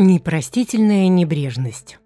Непростительная небрежность.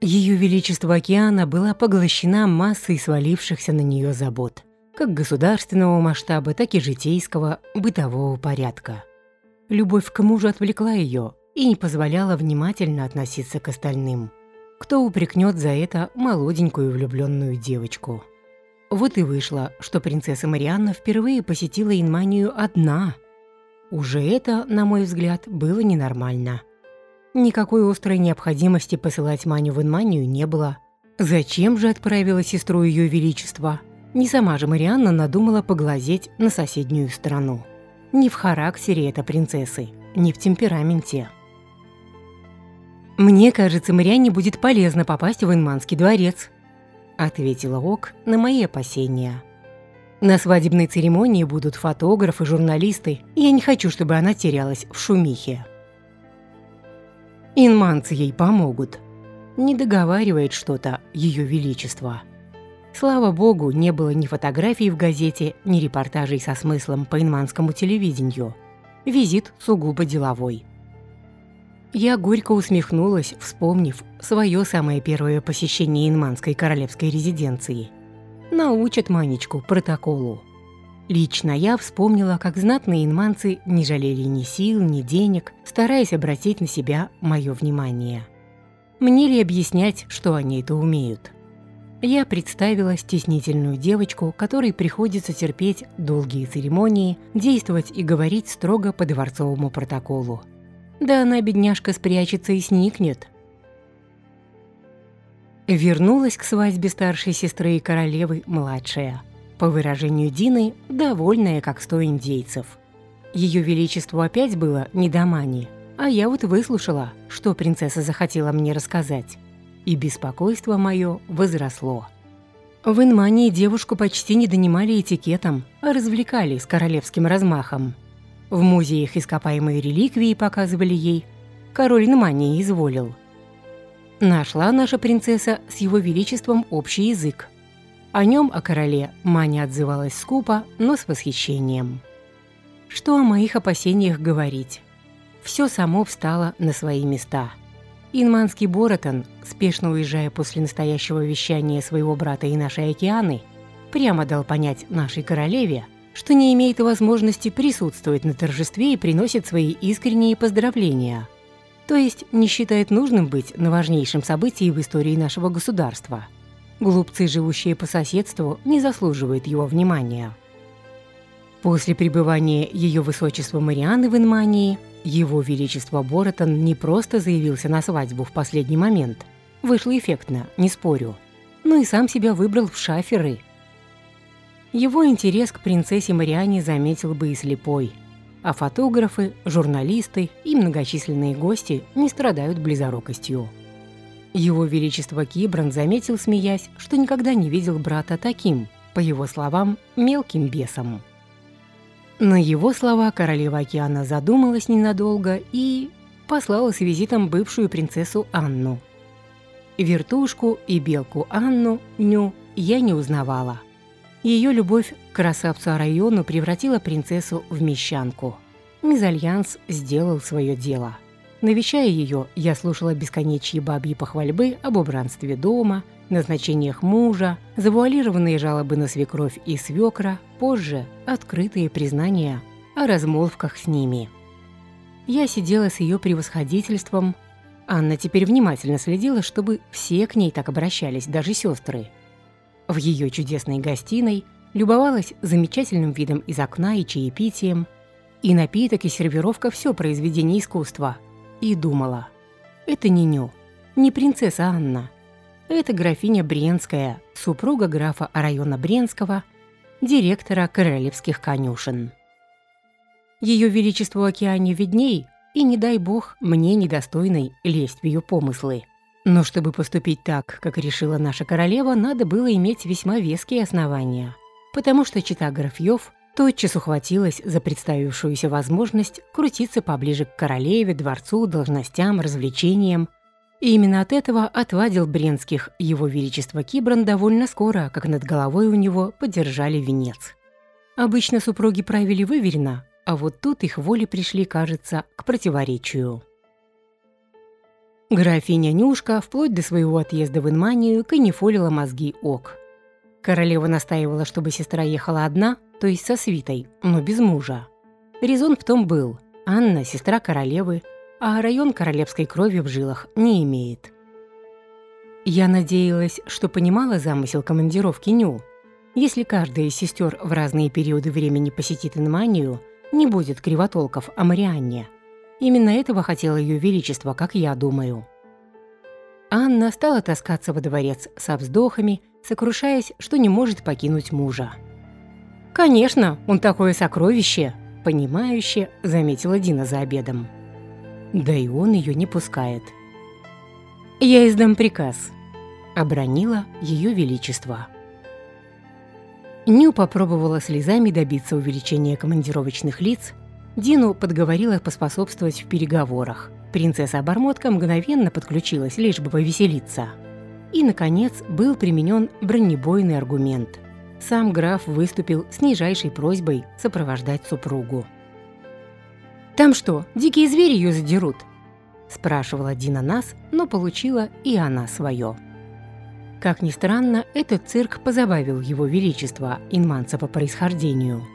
Ее Величество океана была поглощена массой свалившихся на нее забот, как государственного масштаба, так и житейского, бытового порядка. Любовь к мужу отвлекла ее и не позволяла внимательно относиться к остальным. Кто упрекнет за это молоденькую влюбленную девочку? Вот и вышло, что принцесса Марианна впервые посетила Инманию одна – уже это, на мой взгляд, было ненормально. Никакой острой необходимости посылать Маню в Инманию не было. Зачем же отправила сестру Ее Величества? Не сама же Марианна надумала поглазеть на соседнюю страну. Не в характере это принцессы, не в темпераменте. «Мне кажется, Марианне будет полезно попасть в Инманский дворец», ответила Ок на мои опасения. На свадебной церемонии будут фотографы, журналисты, я не хочу, чтобы она терялась в шумихе. Инманцы ей помогут. Не договаривает что-то Ее Величество. Слава богу, не было ни фотографий в газете, ни репортажей со смыслом по инманскому телевидению. Визит сугубо деловой. Я горько усмехнулась, вспомнив свое самое первое посещение инманской королевской резиденции – научат Манечку протоколу. Лично я вспомнила, как знатные инманцы не жалели ни сил, ни денег, стараясь обратить на себя мое внимание. Мне ли объяснять, что они это умеют? Я представила стеснительную девочку, которой приходится терпеть долгие церемонии, действовать и говорить строго по дворцовому протоколу. Да она, бедняжка, спрячется и сникнет, Вернулась к свадьбе старшей сестры и королевы младшая. По выражению Дины, довольная, как сто индейцев. Ее величеству опять было не до мани, а я вот выслушала, что принцесса захотела мне рассказать. И беспокойство мое возросло. В Инмании девушку почти не донимали этикетом, а развлекали с королевским размахом. В музеях ископаемые реликвии показывали ей. Король Инмании изволил – Нашла наша принцесса с его величеством общий язык. О нем, о короле, Маня отзывалась скупо, но с восхищением. Что о моих опасениях говорить? Все само встало на свои места. Инманский Боротон, спешно уезжая после настоящего вещания своего брата и нашей океаны, прямо дал понять нашей королеве, что не имеет возможности присутствовать на торжестве и приносит свои искренние поздравления – то есть не считает нужным быть на важнейшем событии в истории нашего государства. Глупцы, живущие по соседству, не заслуживают его внимания. После пребывания ее высочества Марианы в Инмании, его величество Боротон не просто заявился на свадьбу в последний момент. Вышло эффектно, не спорю. Но и сам себя выбрал в шаферы. Его интерес к принцессе Мариане заметил бы и слепой – а фотографы, журналисты и многочисленные гости не страдают близорукостью. Его Величество Кибран заметил, смеясь, что никогда не видел брата таким, по его словам, мелким бесом. На его слова королева океана задумалась ненадолго и послала с визитом бывшую принцессу Анну. Вертушку и белку Анну, Ню, я не узнавала – ее любовь к красавцу району превратила принцессу в мещанку. Мизальянс сделал свое дело. Навещая ее, я слушала бесконечные бабьи похвальбы об убранстве дома, назначениях мужа, завуалированные жалобы на свекровь и свекра, позже открытые признания о размолвках с ними. Я сидела с ее превосходительством. Анна теперь внимательно следила, чтобы все к ней так обращались, даже сестры – в ее чудесной гостиной любовалась замечательным видом из окна и чаепитием, и напиток, и сервировка – все произведение искусства. И думала, это не Ню, не принцесса Анна. Это графиня Бренская, супруга графа района Бренского, директора королевских конюшен. Ее величество океане видней, и не дай бог мне недостойной лезть в ее помыслы. Но чтобы поступить так, как решила наша королева, надо было иметь весьма веские основания. Потому что чита Графьев тотчас ухватилась за представившуюся возможность крутиться поближе к королеве, дворцу, должностям, развлечениям. И именно от этого отвадил Бренских его величество Кибран довольно скоро, как над головой у него подержали венец. Обычно супруги правили выверенно, а вот тут их воли пришли, кажется, к противоречию. Графиня Нюшка вплоть до своего отъезда в Инманию канифолила мозги ок. Королева настаивала, чтобы сестра ехала одна, то есть со свитой, но без мужа. Резон в том был – Анна – сестра королевы, а район королевской крови в жилах не имеет. Я надеялась, что понимала замысел командировки Ню. Если каждая из сестер в разные периоды времени посетит Инманию, не будет кривотолков о Марианне. Именно этого хотело Ее Величество, как я думаю. Анна стала таскаться во дворец со вздохами, сокрушаясь, что не может покинуть мужа. «Конечно, он такое сокровище!» – понимающе заметила Дина за обедом. Да и он ее не пускает. «Я издам приказ», – обронила Ее Величество. Ню попробовала слезами добиться увеличения командировочных лиц, Дину подговорила поспособствовать в переговорах. Принцесса-обормотка мгновенно подключилась, лишь бы повеселиться. И, наконец, был применен бронебойный аргумент. Сам граф выступил с нижайшей просьбой сопровождать супругу. «Там что, дикие звери ее задерут?» – спрашивала Дина нас, но получила и она свое. Как ни странно, этот цирк позабавил его величество, инманца по происхождению.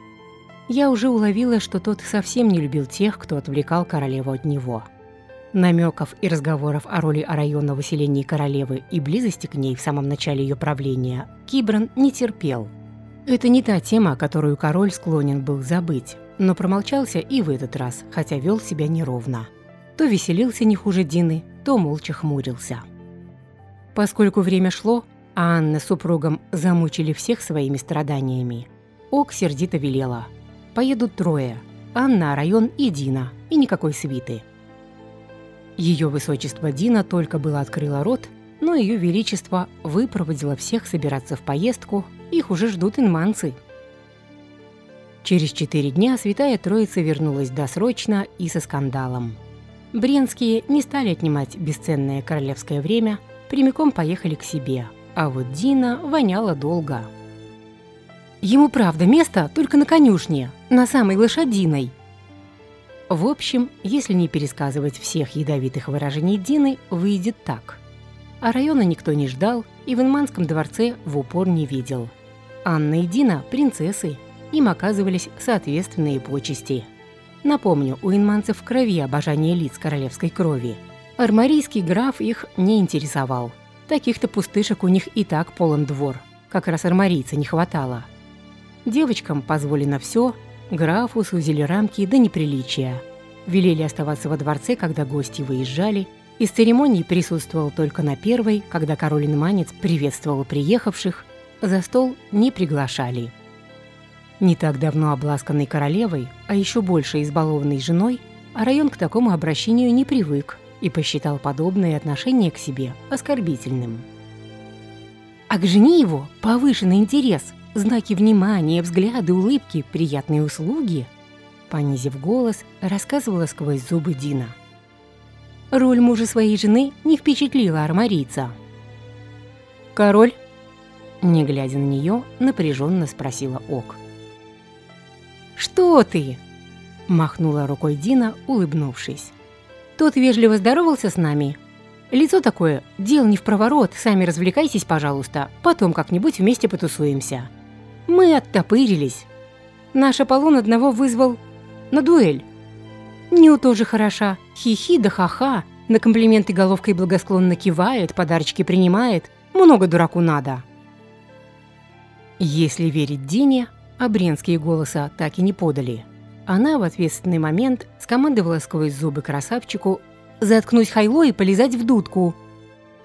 Я уже уловила, что тот совсем не любил тех, кто отвлекал королеву от него. Намеков и разговоров о роли о районном выселении королевы и близости к ней в самом начале ее правления Кибран не терпел. Это не та тема, которую король склонен был забыть, но промолчался и в этот раз, хотя вел себя неровно. То веселился не хуже Дины, то молча хмурился. Поскольку время шло, а Анна с супругом замучили всех своими страданиями, Ок сердито велела. Поедут трое – Анна, район и Дина, и никакой свиты. Ее высочество Дина только было открыла рот, но ее величество выпроводило всех собираться в поездку, их уже ждут инманцы. Через четыре дня Святая Троица вернулась досрочно и со скандалом. Бренские не стали отнимать бесценное королевское время – прямиком поехали к себе. А вот Дина воняла долго. Ему, правда, место только на конюшне, на самой лошадиной. В общем, если не пересказывать всех ядовитых выражений Дины, выйдет так. А района никто не ждал и в Инманском дворце в упор не видел. Анна и Дина – принцессы, им оказывались соответственные почести. Напомню, у инманцев в крови обожание лиц королевской крови – Армарийский граф их не интересовал. Таких-то пустышек у них и так полон двор. Как раз армарийца не хватало. Девочкам позволено все, графу сузили рамки до неприличия. Велели оставаться во дворце, когда гости выезжали. Из церемонии присутствовал только на первой, когда король Инманец приветствовал приехавших. За стол не приглашали. Не так давно обласканной королевой, а еще больше избалованной женой, а район к такому обращению не привык и посчитал подобное отношение к себе оскорбительным. А к жене его повышенный интерес, знаки внимания, взгляды, улыбки, приятные услуги, понизив голос, рассказывала сквозь зубы Дина. Роль мужа своей жены не впечатлила армарийца. «Король?» Не глядя на нее, напряженно спросила Ок. «Что ты?» – махнула рукой Дина, улыбнувшись. Тот вежливо здоровался с нами. Лицо такое, дел не в проворот, сами развлекайтесь, пожалуйста, потом как-нибудь вместе потусуемся. Мы оттопырились. Наш Аполлон одного вызвал на дуэль. Ню тоже хороша, хихи да ха-ха, на комплименты головкой благосклонно кивает, подарочки принимает, много дураку надо. Если верить Дине, Обренские голоса так и не подали – она в ответственный момент скомандовала сквозь зубы красавчику заткнуть хайло и полезать в дудку,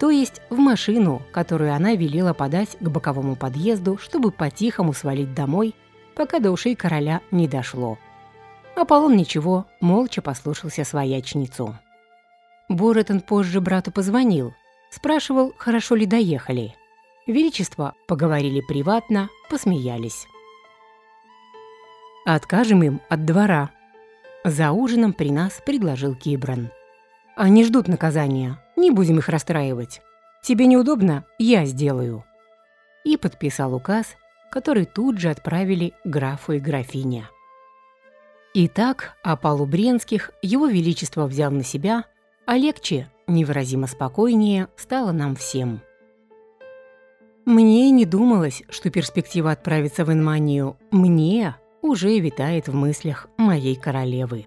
то есть в машину, которую она велела подать к боковому подъезду, чтобы по-тихому свалить домой, пока до ушей короля не дошло. Аполлон ничего, молча послушался своячницу. Боретон позже брату позвонил, спрашивал, хорошо ли доехали. Величество поговорили приватно, посмеялись. Откажем им от двора. За ужином при нас предложил Кибран. Они ждут наказания, не будем их расстраивать. Тебе неудобно? Я сделаю. И подписал указ, который тут же отправили графу и графине. Итак, опалу Бренских его величество взял на себя, а легче, невыразимо спокойнее стало нам всем. Мне не думалось, что перспектива отправиться в Инманию мне уже витает в мыслях моей королевы.